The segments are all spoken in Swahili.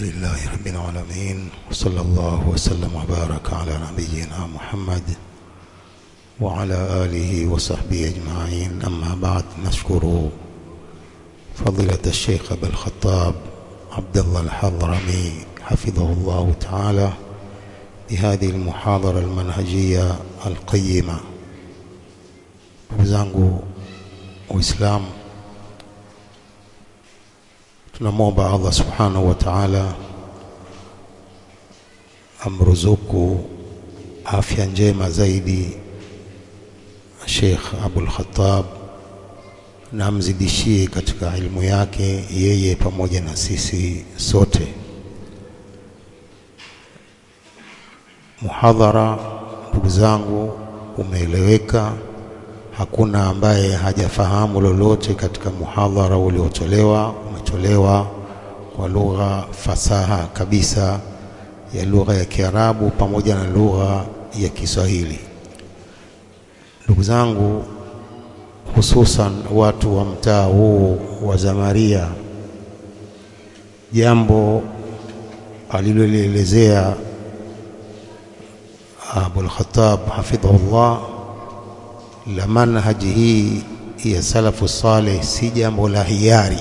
لله رب العالمين وصلى الله وسلم وبارك على نبينا محمد وعلى آله وصحبه أجمعين. أما بعد نشكر فضيلة الشيخ أبا الخطاب عبد الله الحضرمي حفظه الله تعالى بهذه المحاضرة المنهجية القيمة. وزangu Uislamu tunamwomba Allah subhanahu wa ta'ala amruzuku afya njema zaidi Sheikh Abul Khattab na amzidishie katika ilmu yake yeye pamoja na sisi sote. Muhadhara, ndugu zangu, umeeleweka. Hakuna ambaye hajafahamu lolote katika muhadhara uliotolewa. Umetolewa kwa lugha fasaha kabisa ya lugha ya Kiarabu pamoja na lugha ya Kiswahili. Ndugu zangu, hususan watu wa mtaa huu wa Zamaria, jambo alilolielezea Abul Khattab hafidhahullah la manhaji hii ya salafu saleh si jambo la hiari,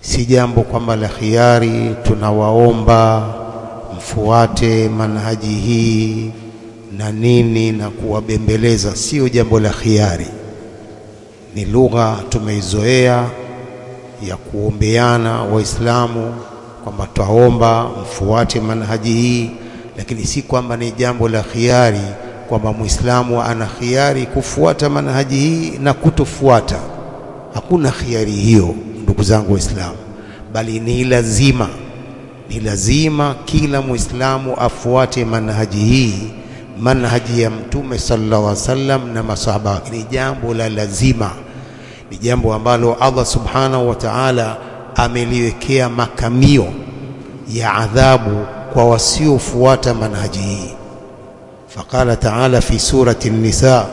si jambo kwamba la khiari. tunawaomba mfuate manhaji hii na nini na kuwabembeleza, sio jambo la khiari, Ni lugha tumeizoea ya kuombeana Waislamu kwamba twaomba mfuate manhaji hii, lakini si kwamba ni jambo la khiari kwamba Muislamu ana khiari kufuata manhaji hii na kutofuata. Hakuna khiari hiyo, ndugu zangu Waislamu, bali ni lazima ni lazima kila Muislamu afuate manhaji hii, manhaji ya Mtume sallallahu alaihi wasallam na masahaba. Ni jambo la lazima, ni jambo ambalo Allah subhanahu wa ta'ala ameliwekea makamio ya adhabu kwa wasiofuata manhaji hii. Faqala ta'ala fi surati an-nisaa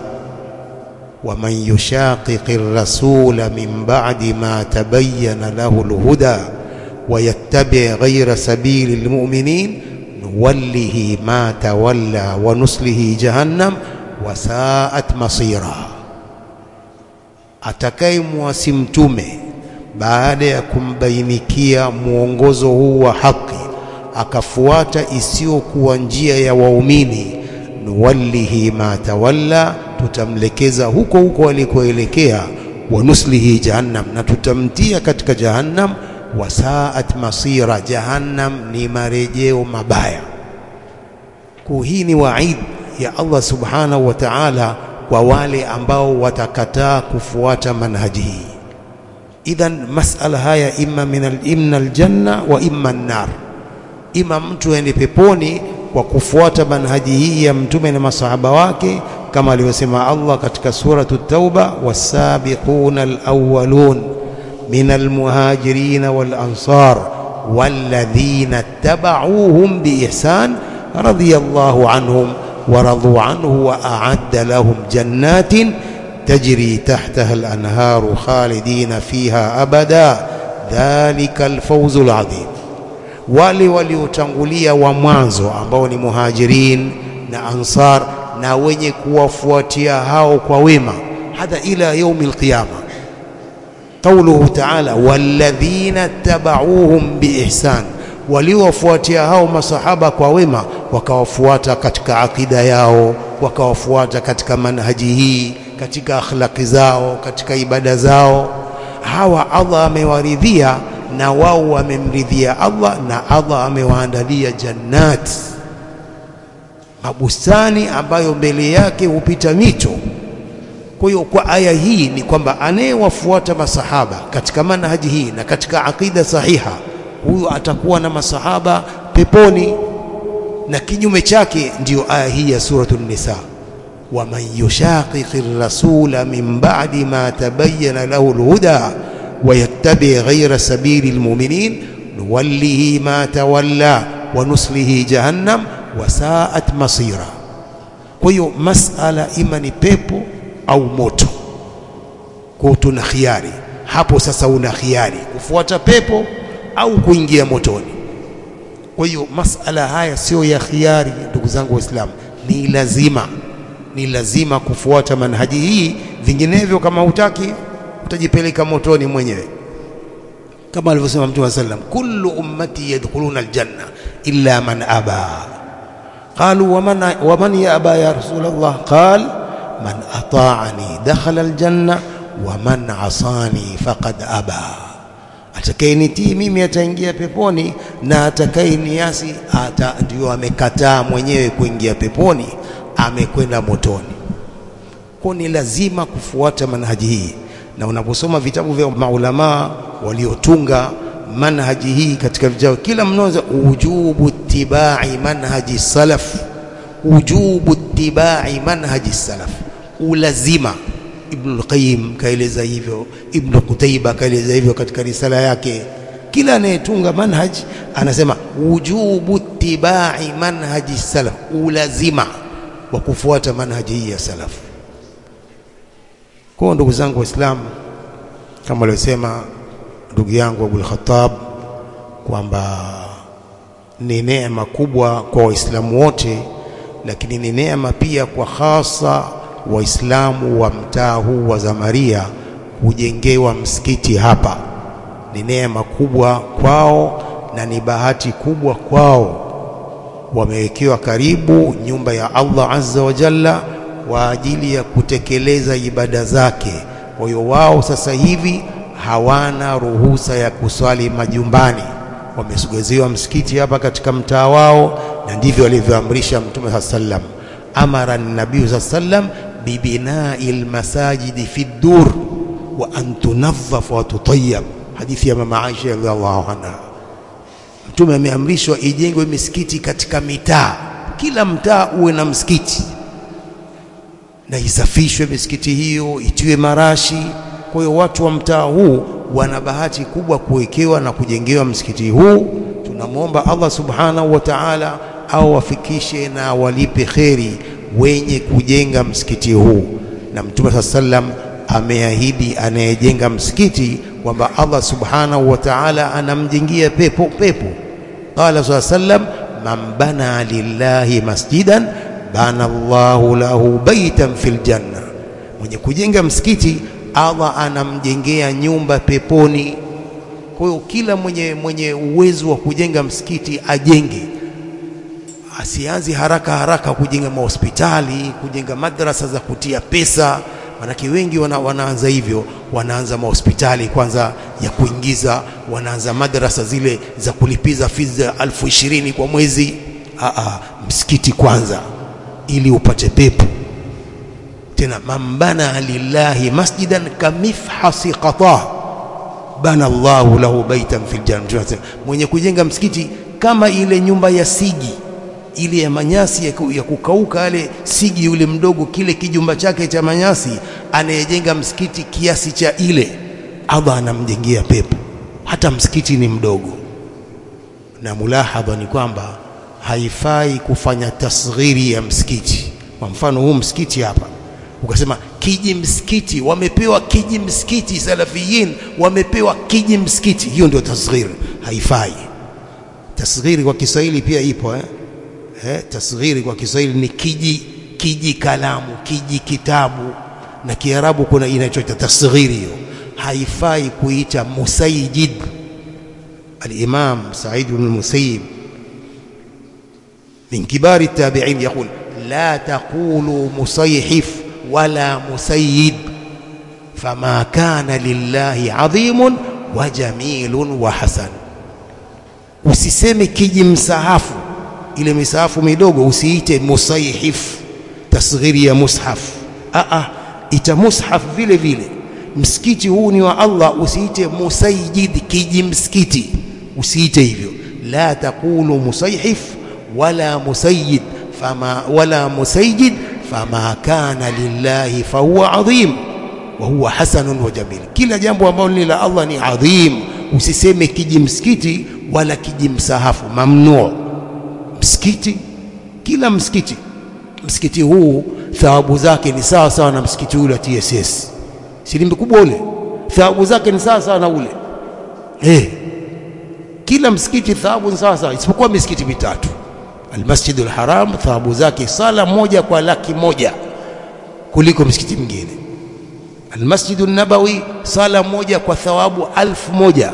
ومن يشاقق الرسول من بعد ما تبين له الهدى ويتبع غير سبيل المؤمنين نوله ما تولى ونصله جهنم وساءت مصيرا atakayemwasi mtume baada ya kumbainikia mwongozo huu wa haki akafuata isiyokuwa njia ya waumini nuwallihi ma tawalla, tutamlekeza huko huko alikoelekea. Wa nuslihi jahannam, na tutamtia katika jahannam. Wasaat masira, jahannam ni marejeo mabaya. Hii ni waid ya Allah subhanahu wa ta'ala kwa wale ambao watakataa kufuata manhaji hii. Idhan masala haya imma min aljanna wa imma an-nar, ima mtu aende peponi kwa kufuata manhaji hii ya mtume na masahaba wake kama alivyosema Allah katika suratu Tauba, wasabiquna alawwalun min almuhajirin wal ansar walladhina tabauhum biihsan radiyallahu anhum ورضوا عنه وأعد لهم جنات تجري تحتها الأنهار خالدين فيها أبدا ذلك الفوز العظيم wale waliotangulia wa mwanzo ambao ni muhajirin na ansar na wenye kuwafuatia hao kwa wema hata ila yaumi alqiyama. Qauluhu taala walladhina tabauhum biihsan, waliowafuatia hao masahaba kwa wema, wakawafuata katika akida yao, wakawafuata katika manhaji hii, katika akhlaqi zao, katika ibada zao, hawa Allah amewaridhia na wao wamemridhia Allah na Allah amewaandalia jannat, mabustani ambayo mbele yake hupita mito. Kwa hiyo kwa aya hii ni kwamba anayewafuata masahaba katika manhaji hii na katika akida sahiha, huyu atakuwa na masahaba peponi, na kinyume chake ndiyo aya hii ya suratul Nisa, waman yushaqiqi rasula min ba'di ma tabayyana lahu alhuda wayattabi ghaira sabili almu'minin nuwallihi ma tawalla wa nuslihi jahannam wasaat masira. Kwa hiyo masala ima ni pepo au moto, kwa tuna khiari. Hapo. Sasa una khiari. Kufuata pepo au kuingia motoni. Kwa hiyo masala haya sio ya khiari, ndugu zangu Waislamu, ni lazima, ni lazima kufuata manhaji hii, vinginevyo kama hutaki utajipeleka motoni mwenyewe, kama alivyosema Mtume sallam, kullu ummati yadkhuluna aljanna illa man aba qalu ومن يا yaba ya رسول qal man ata'ani dakhala دخل wa man عصاني faqad aba atakayenitii mimi ataingia peponi na atakayeniasi ata ndio amekataa mwenyewe kuingia peponi amekwenda motoni kwa ni lazima kufuata manhaji hii na unaposoma vitabu vya maulamaa waliotunga manhaji hii katika vijao. Kila mnoza ujubu tibai manhaji salaf. Ujubu tibai manhaji salaf. Ulazima. Ibn al-Qayyim kaeleza hivyo, Ibn Qutayba kaeleza hivyo katika risala yake. Kila anayetunga manhaji anasema wujubu tibai manhaji salaf, ulazima wa kufuata manhaji hii ya salafu Kwa ndugu zangu Waislamu, kama alivyosema ndugu yangu Abul Khattab kwamba ni neema kubwa kwa Waislamu wote, lakini ni neema pia kwa hasa Waislamu wa mtaa huu wa Zamaria kujengewa msikiti hapa. Ni neema kubwa kwao na ni bahati kubwa kwao. Wamewekewa karibu nyumba ya Allah Azza wa Jalla kwa ajili ya kutekeleza ibada zake. Kwa hiyo wao sasa hivi hawana ruhusa ya kuswali majumbani, wamesugeziwa msikiti hapa katika mtaa wao, na ndivyo alivyoamrisha Mtume saa sallam, amara nabii saa sallam bibinai lmasajidi fi dur wa an tunadhafa wa tutayyab, hadithi ya mama Aisha radhiallahu anha. Mtume ameamrishwa ijengwe misikiti katika mitaa, kila mtaa uwe na msikiti. Na isafishwe misikiti hiyo, itiwe marashi. Kwa hiyo watu wa mtaa huu wana bahati kubwa kuwekewa na kujengewa msikiti huu. Tunamwomba Allah subhanahu wa ta'ala au wafikishe na walipe kheri wenye kujenga msikiti huu, na Mtume sallam ameahidi anayejenga msikiti kwamba Allah subhanahu wa ta'ala anamjengia pepo pepo. Qala sallam man bana lillahi masjidan bana Allahu lahu baitan fil janna, mwenye kujenga msikiti Allah anamjengea nyumba peponi. Kwa hiyo kila mwenye, mwenye uwezo wa kujenga msikiti ajenge, asianze haraka haraka kujenga mahospitali, kujenga madrasa za kutia pesa. Manake wengi wana, wanaanza hivyo, wanaanza mahospitali kwanza ya kuingiza, wanaanza madrasa zile za kulipiza fizi za elfu ishirini kwa mwezi. Aa, msikiti kwanza ili upate pepo tena mambana lillahi masjidan kamifhasi qata bana Allahu lahu baitan fil janna, mwenye kujenga msikiti kama ile nyumba ya sigi ile ya manyasi ya kukauka, ale sigi yule mdogo, kile kijumba chake cha manyasi, anayejenga msikiti kiasi cha ile, Allah anamjengea pepo, hata msikiti ni mdogo. Na mulahadha ni kwamba haifai kufanya tasghiri ya msikiti. Kwa mfano huu msikiti hapa ukasema kiji msikiti, wamepewa kiji msikiti, salafiyin wamepewa kiji msikiti, hiyo ndio tasghir Haifai. Tasghiri kwa Kiswahili pia ipo eh? Eh, tasghiri kwa Kiswahili ni kiji, kiji kalamu, kiji kitabu, na Kiarabu kuna inachoita tasghiri. Hiyo haifai kuita musayjid. Al-Imam Sa'id ibn Musayyib min kibari tabi'in yaqul la taqulu musayhif wala musayyid fama kana lillahi adhimun wa jamilun wa hasan, usiseme kiji msahafu, ile misahafu midogo usiite musayhif, tasghiri ya mushaf. Aa, ita mushaf vile vile. Msikiti huu ni wa Allah, usiite musayyid, kiji msikiti, usiite hivyo. La taqulu musayhif wala musayyid fama wala musayyid fama kana lillahi fahuwa adhim wa huwa hasanun wa jamil. Kila jambo ambalo ni la Allah ni adhim. Usiseme kijimskiti wala kijimsahafu, mamnuo. mamnu. Msikiti, kila msikiti, msikiti huu thawabu zake ni sawa sawa na msikiti ule wa TSS, silimbi kubwa ule, thawabu zake ni sawa sawa na ule eh. kila msikiti thawabu ni sawa sawa isipokuwa misikiti mitatu almasjidu Alharam thawabu zake sala moja kwa laki moja kuliko msikiti mwingine. Almasjidu nabawi sala moja kwa thawabu alfu moja.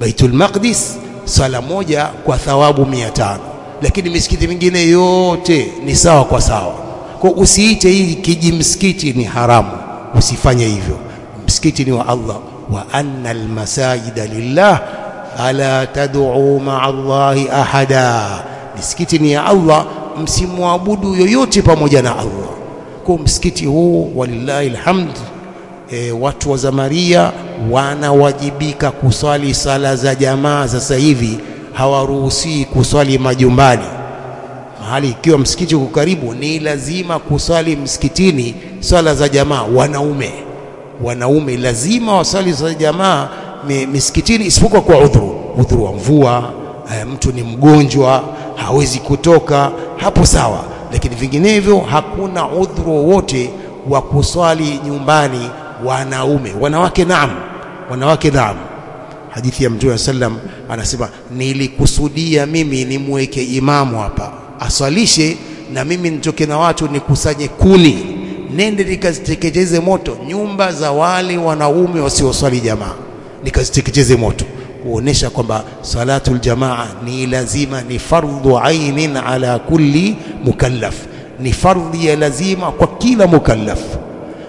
Baitul maqdis sala moja kwa thawabu mia tano. Lakini misikiti mingine yote ni sawa kwa sawa. Kwa usiite hii kiji kijimsikiti ni haramu. Usifanye hivyo. Msikiti ni wa Allah. Wa anna almasajida lillah fala tad'u ma'a Allahi ahada. Misikiti ni ya Allah msimwabudu yoyote pamoja na Allah. Kwa msikiti huu walillahi alhamd e, watu wa Zamaria wanawajibika kuswali sala za jamaa sasa hivi hawaruhusi kuswali majumbani. Mahali ikiwa msikiti uko karibu ni lazima kuswali msikitini swala za jamaa. Wanaume wanaume lazima waswali sala za jamaa misikitini isipokuwa kwa udhuru. Udhuru wa mvua e, mtu ni mgonjwa hawezi kutoka hapo sawa. Lakini vinginevyo hakuna udhuru wowote wa kuswali nyumbani wanaume. Wanawake naam wanawake naam. Hadithi ya mtume sallam anasema nilikusudia mimi nimweke imamu hapa aswalishe na mimi nitoke na watu nikusanye kuni. Nende nikaziteketeze moto nyumba za wale wanaume wasioswali jamaa nikaziteketeze moto. Kuonesha kwamba salatul jamaa ni lazima ni fardhu ainin ala kulli mukallaf. Ni fardhi ya lazima kwa kila mukallaf.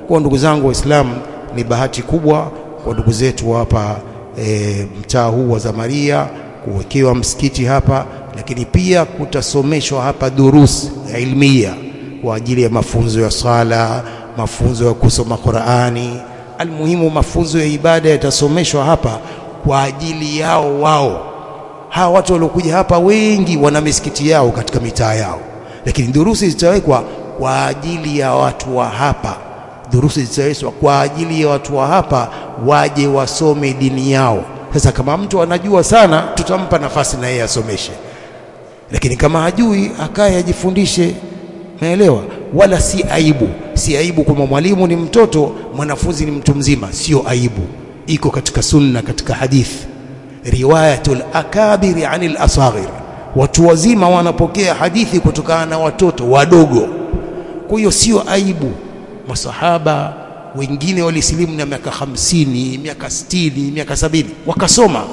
Kwa ndugu zangu waislamu ni bahati kubwa kwa ndugu zetu hapa e, mtaa huu wa Zamaria kuwekewa msikiti hapa lakini pia kutasomeshwa hapa durus ilmia kwa ajili ya mafunzo ya sala mafunzo ya kusoma Qur'ani almuhimu mafunzo ya ibada yatasomeshwa hapa kwa ajili yao wao. Hawa watu waliokuja hapa wengi wana misikiti yao katika mitaa yao. Lakini durusi zitawekwa kwa ajili ya watu wa hapa. Durusi zitawekwa kwa ajili ya watu wa hapa waje wasome dini yao. Sasa kama mtu anajua sana tutampa nafasi na yeye asomeshe. Lakini kama hajui akaye ajifundishe. Naelewa wala si aibu. Si aibu kwamba mwalimu ni mtoto mwanafunzi ni mtu mzima. Sio aibu. Iko katika sunna katika hadithi riwayatul akabiri anil asaghir watu wazima wanapokea hadithi kutokana na watoto wadogo. Kwa hiyo sio aibu. Masahaba wengine walisilimu na miaka hamsini miaka sitini miaka sabini. Wakasoma.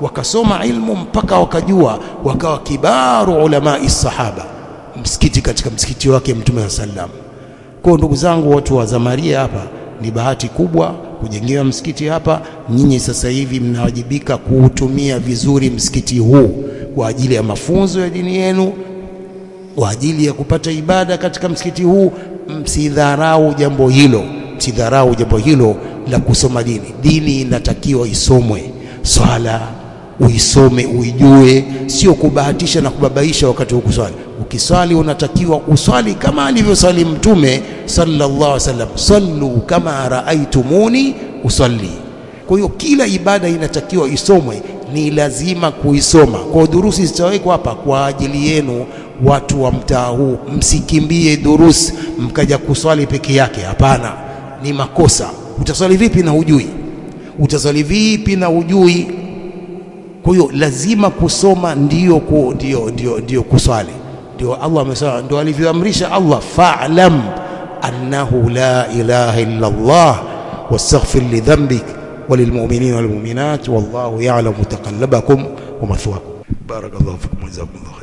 Wakasoma ilmu mpaka wakajua. Wakawa kibaru ulamai sahaba msikiti katika msikiti wake mtume wa sallam. Kwa ndugu zangu watu wa Zamaria hapa ni bahati kubwa kujengewa msikiti hapa. Nyinyi sasa hivi mnawajibika kuutumia vizuri msikiti huu kwa ajili ya mafunzo ya dini yenu kwa ajili ya kupata ibada katika msikiti huu. Msidharau jambo hilo msidharau jambo hilo la kusoma dini. Dini inatakiwa isomwe. Swala uisome uijue sio kubahatisha na kubabaisha wakati wa kuswali. Ukiswali unatakiwa uswali kama alivyoswali mtume sallallahu alaihi wasallam. Sallu kama raaitumuni usalli. Kwa hiyo kila ibada inatakiwa isomwe ni lazima kuisoma. Kwa durusi zitawekwa hapa kwa ajili yenu watu wa mtaa huu. Msikimbie durusi mkaja kuswali peke yake. Hapana ni makosa. Utaswali vipi na hujui? Utaswali vipi na hujui kwa hiyo lazima kusoma ndio ku, ndio ndio ndio kuswali ndio Allah amesema ndio alivyoamrisha Allah fa'lam annahu la ilaha illa Allah wastaghfir li dhanbik وللمؤمنين والمؤمنات والله يعلم متقلبكم ومثواكم بارك الله فيكم وجزاكم الله